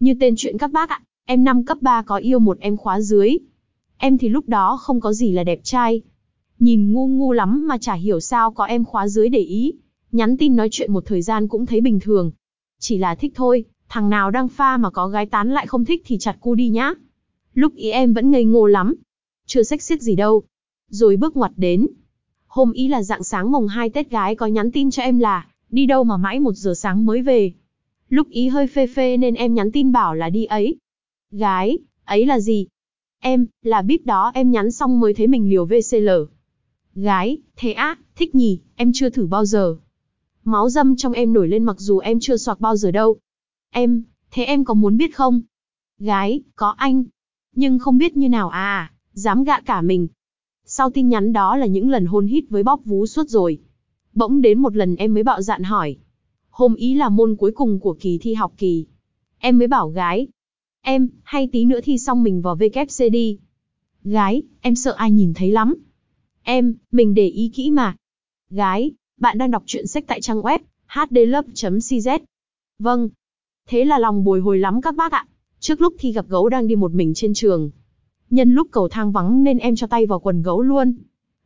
Như tên chuyện các bác ạ, em năm cấp 3 có yêu một em khóa dưới. Em thì lúc đó không có gì là đẹp trai. Nhìn ngu ngu lắm mà chả hiểu sao có em khóa dưới để ý. Nhắn tin nói chuyện một thời gian cũng thấy bình thường. Chỉ là thích thôi, thằng nào đang pha mà có gái tán lại không thích thì chặt cu đi nhá. Lúc ý em vẫn ngây ngô lắm. Chưa xách xiết gì đâu. Rồi bước ngoặt đến. Hôm ý là dạng sáng mồng 2 Tết gái có nhắn tin cho em là, đi đâu mà mãi một giờ sáng mới về. Lúc ý hơi phê phê nên em nhắn tin bảo là đi ấy. Gái, ấy là gì? Em, là bíp đó em nhắn xong mới thấy mình liều VCL. Gái, thế á, thích nhỉ, em chưa thử bao giờ. Máu dâm trong em nổi lên mặc dù em chưa soạc bao giờ đâu. Em, thế em có muốn biết không? Gái, có anh. Nhưng không biết như nào à, dám gạ cả mình. Sau tin nhắn đó là những lần hôn hít với bóp vú suốt rồi. Bỗng đến một lần em mới bạo dạn hỏi. Hôm ý là môn cuối cùng của kỳ thi học kỳ. Em mới bảo gái. Em, hay tí nữa thi xong mình vào WC đi. Gái, em sợ ai nhìn thấy lắm. Em, mình để ý kỹ mà. Gái, bạn đang đọc truyện sách tại trang web hdlove.cz. Vâng. Thế là lòng bồi hồi lắm các bác ạ. Trước lúc thi gặp gấu đang đi một mình trên trường. Nhân lúc cầu thang vắng nên em cho tay vào quần gấu luôn.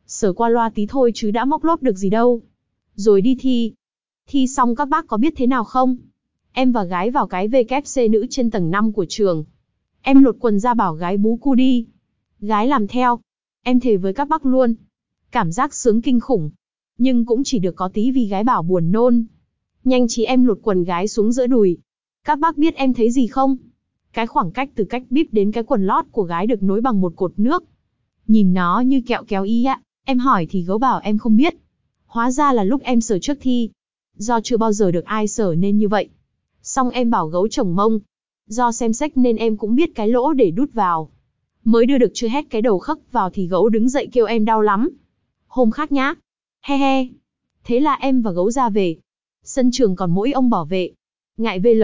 Sờ qua loa tí thôi chứ đã móc lốp được gì đâu. Rồi đi thi. Thi xong các bác có biết thế nào không? Em và gái vào cái VKC nữ trên tầng 5 của trường. Em lột quần ra bảo gái bú cu đi. Gái làm theo. Em thề với các bác luôn. Cảm giác sướng kinh khủng. Nhưng cũng chỉ được có tí vì gái bảo buồn nôn. Nhanh trí em lột quần gái xuống giữa đùi. Các bác biết em thấy gì không? Cái khoảng cách từ cách bíp đến cái quần lót của gái được nối bằng một cột nước. Nhìn nó như kẹo kéo y ạ. Em hỏi thì gấu bảo em không biết. Hóa ra là lúc em sửa trước thi. Do chưa bao giờ được ai sở nên như vậy. Xong em bảo gấu chồng mông. Do xem sách nên em cũng biết cái lỗ để đút vào. Mới đưa được chưa hết cái đầu khắc vào thì gấu đứng dậy kêu em đau lắm. Hôm khác nhá. He he. Thế là em và gấu ra về. Sân trường còn mỗi ông bảo vệ. Ngại VL.